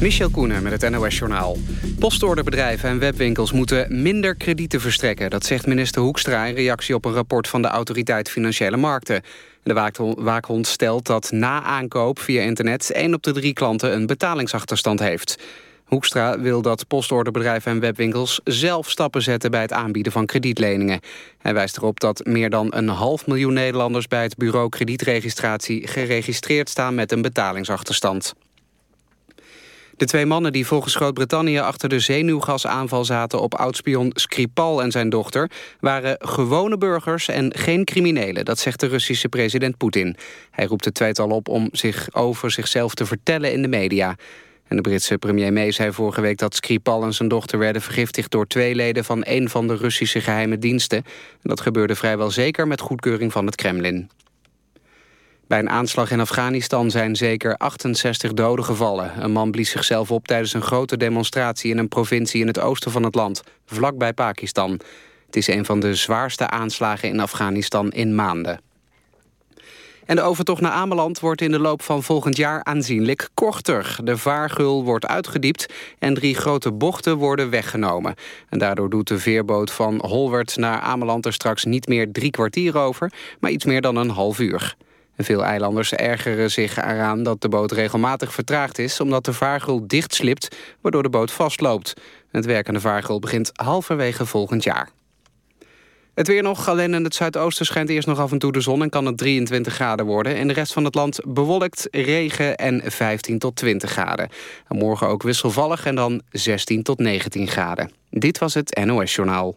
Michel Koenen met het NOS-journaal. Postorderbedrijven en webwinkels moeten minder kredieten verstrekken. Dat zegt minister Hoekstra in reactie op een rapport van de Autoriteit Financiële Markten. De waakhond stelt dat na aankoop via internet... één op de drie klanten een betalingsachterstand heeft. Hoekstra wil dat postorderbedrijven en webwinkels zelf stappen zetten bij het aanbieden van kredietleningen. Hij wijst erop dat meer dan een half miljoen Nederlanders bij het bureau kredietregistratie geregistreerd staan met een betalingsachterstand. De twee mannen die volgens Groot-Brittannië achter de zenuwgasaanval zaten op oudspion Skripal en zijn dochter waren gewone burgers en geen criminelen, dat zegt de Russische president Poetin. Hij roept het tweetal op om zich over zichzelf te vertellen in de media. En de Britse premier May zei vorige week dat Skripal en zijn dochter werden vergiftigd door twee leden van een van de Russische geheime diensten. En dat gebeurde vrijwel zeker met goedkeuring van het Kremlin. Bij een aanslag in Afghanistan zijn zeker 68 doden gevallen. Een man blies zichzelf op tijdens een grote demonstratie in een provincie in het oosten van het land, vlakbij Pakistan. Het is een van de zwaarste aanslagen in Afghanistan in maanden. En de overtocht naar Ameland wordt in de loop van volgend jaar aanzienlijk korter. De vaargul wordt uitgediept en drie grote bochten worden weggenomen. En daardoor doet de veerboot van Holwert naar Ameland er straks niet meer drie kwartier over... maar iets meer dan een half uur. Veel eilanders ergeren zich eraan dat de boot regelmatig vertraagd is... omdat de vaargul dichtslipt, waardoor de boot vastloopt. Het werkende vaargul begint halverwege volgend jaar. Het weer nog, alleen in het zuidoosten schijnt eerst nog af en toe de zon... en kan het 23 graden worden. In de rest van het land bewolkt, regen en 15 tot 20 graden. En morgen ook wisselvallig en dan 16 tot 19 graden. Dit was het NOS Journaal.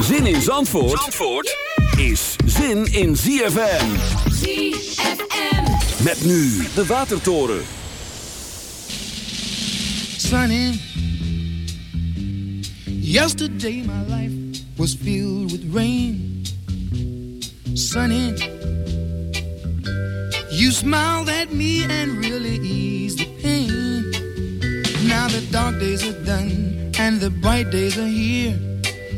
Zin in Zandvoort, Zandvoort is zin in ZFM. ZFM. Met nu de Watertoren. Sunny. Yesterday my life was filled with rain. Sunny. You smiled at me and really eased the pain. Now the dark days are done and the bright days are here.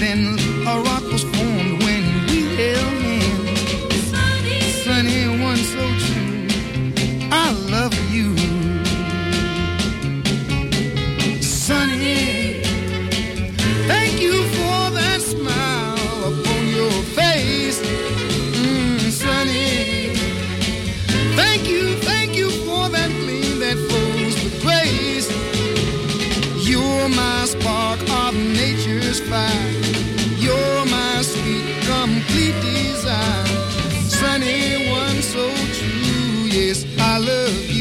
then a rock was yes, I love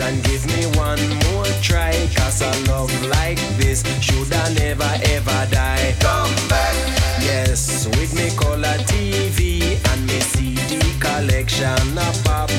and give me one more try. Cause a love like this should I never ever die. Come back. Yes, with me color TV and me CD collection of pop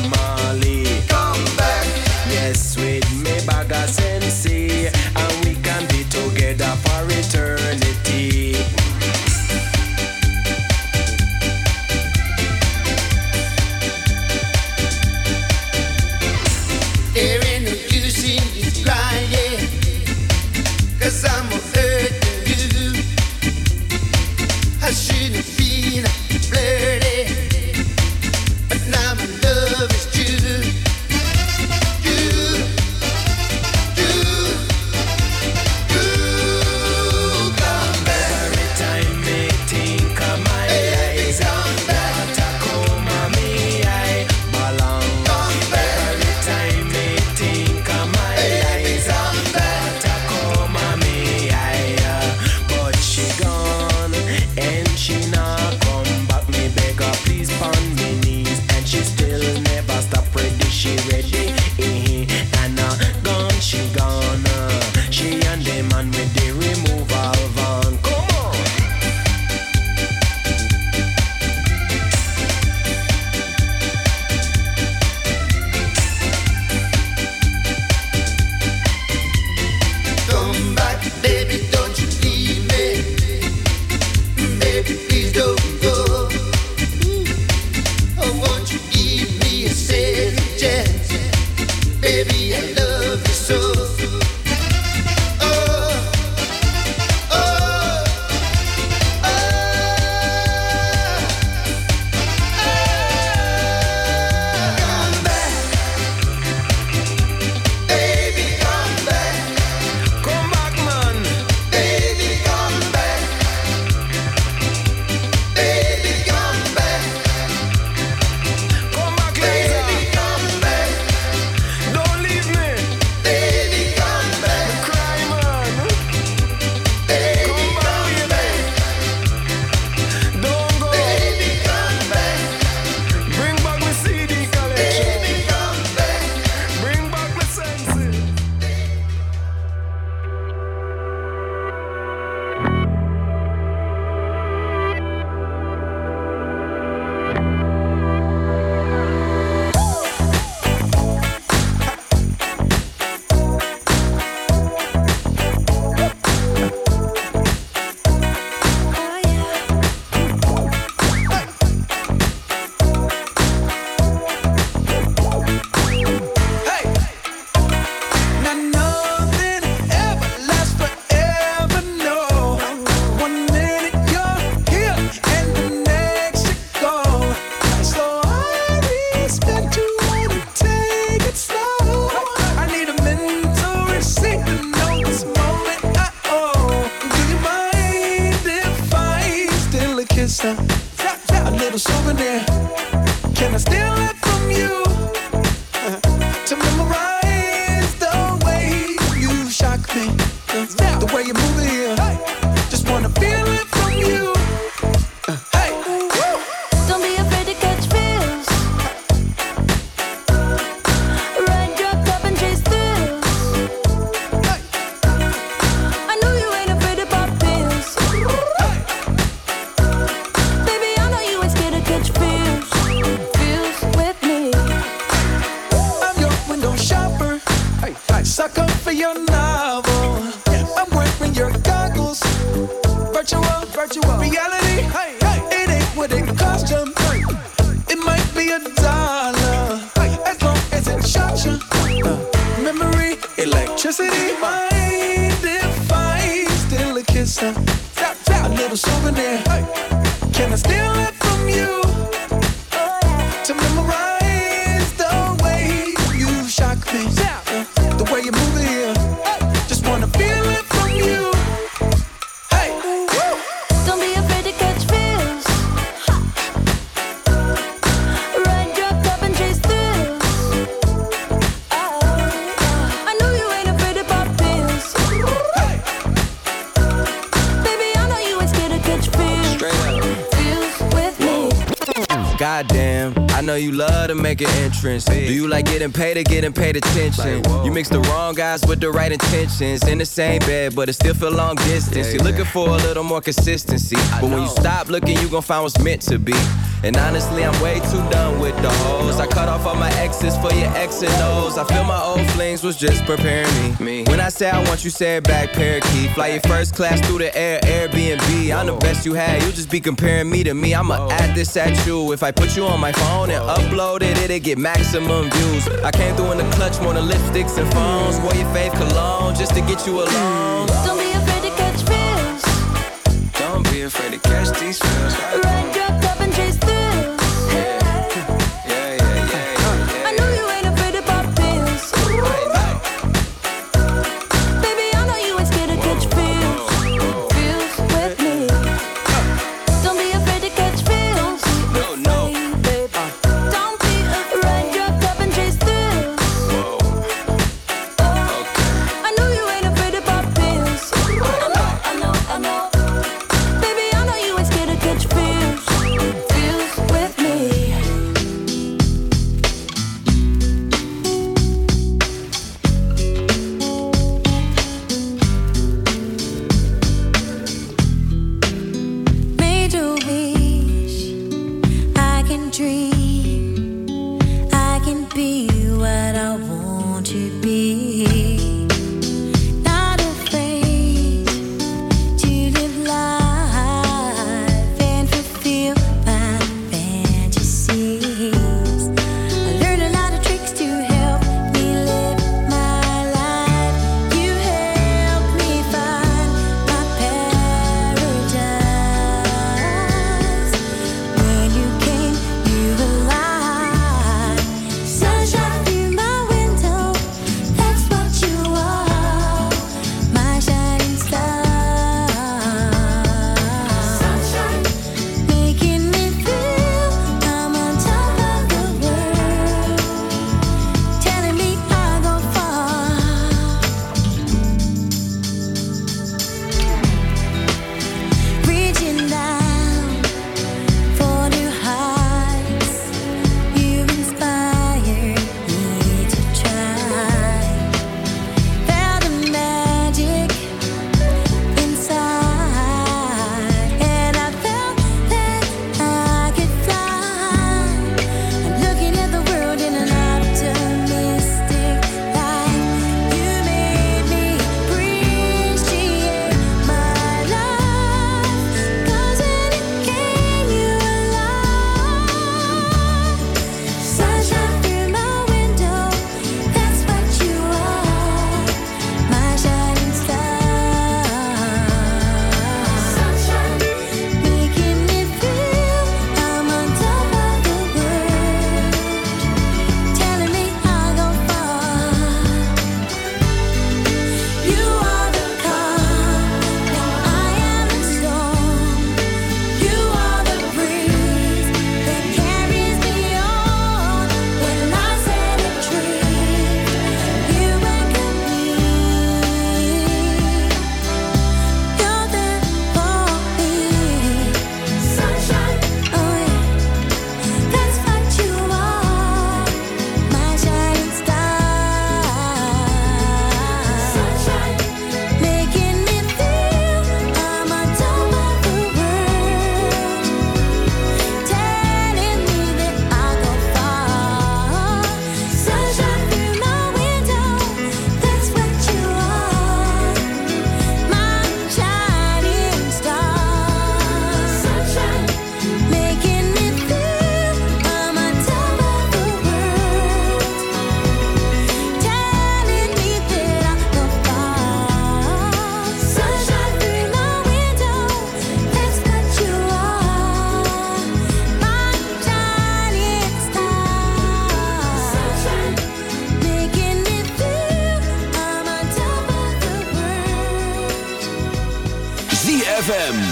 entrance. Do you like getting paid or getting paid attention? You mix the wrong guys with the right intentions. In the same bed, but it still feel long distance. You're looking for a little more consistency. But when you stop looking, you gon' find what's meant to be. And honestly, I'm way too done with the hoes. I cut off all my exes for your X and O's. I feel my old flings was just preparing me. When I say I want you, say it back, parakeet. Fly your first class through the air, Airbnb. I'm the best you had. You just be comparing me to me. I'ma add this at you. If I put you on my phone and upload it, it'll get maximum views. I came through in the clutch more than lipsticks and phones. Wore your fave cologne just to get you alone.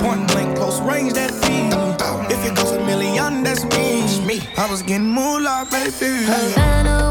Point blank, close range, that feed. If it goes a million, that's me. I was getting moolah, baby. Havana,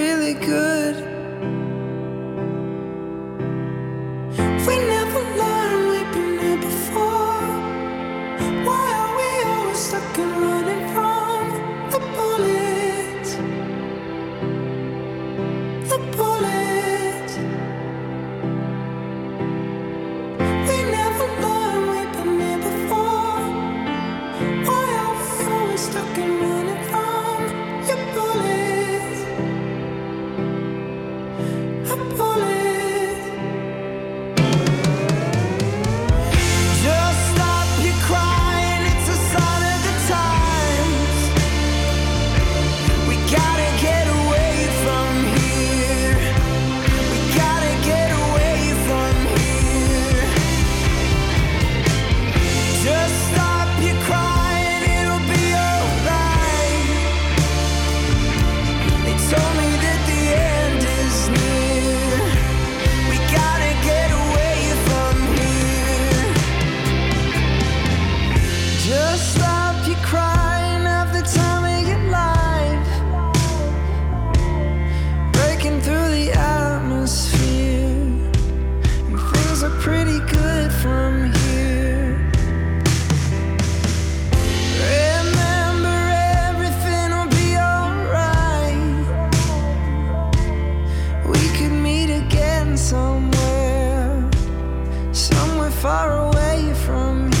Far away from here.